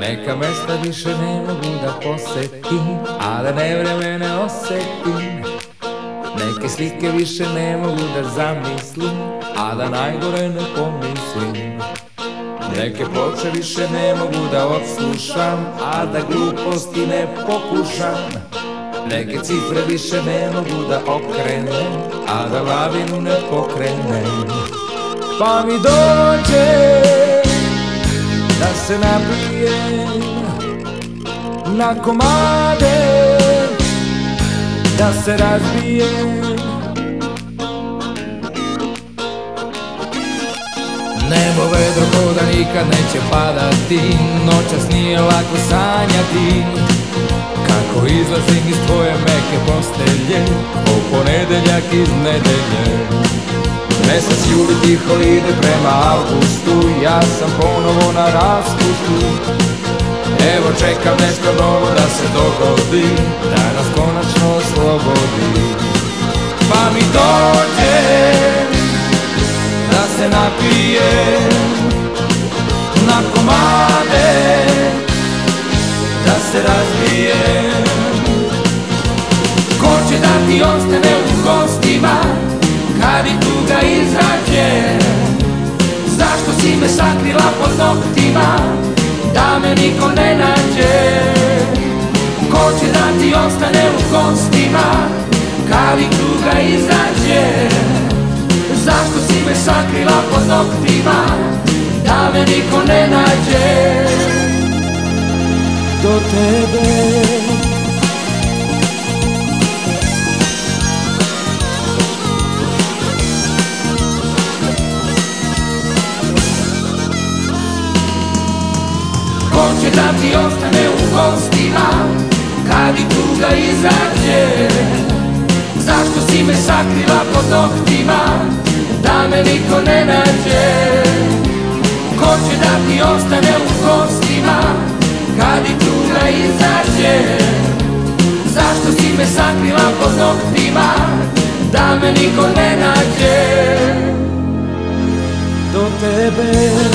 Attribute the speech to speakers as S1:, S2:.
S1: Neka mesta više ne mogu da posetim A da ne vreme ne osetim. Neke slike više ne mogu da zamislim A da najgore ne pomislim. Neke ploče više ne mogu da odslušam A da gluposti ne pokušam. Neke cifre više ne mogu da okrenem A da lavinu ne pokrenem. Pa mi dođe Se napijem Na komade Da se razbijem Nebo vedro ko da nikad neće padati Noćas nije lako sanjati. Kako izlazim iz tvoje meke postelje O ponedeljak iz nedelje Mesec juli tiho ide prema augustu Ja sam ponovo na raspustu Evo čekam nešto novo da se dogodi Da nas konačno oslobodi. Pa mi dođe Da se napijem Na komade Da se razbijem Ko će da ti ostane Kad i tuga izađe Zašto si me sakrila pod noktima? Da me niko ne nađe. Ko će da ti ostane u kostima Kad i tuga izađe Zašto si me sakrila pod noktima? Da me niko ne nađe. Do tebe Ti ostane u kostima Kad i tuga izađe. Zašto si me sakrila pod noktima Da me niko ne nađe? Ko će da ti ostane u kostima Kad i tuga izađe? Zašto si me sakrila pod noktima Da me niko ne nađe? Do tebe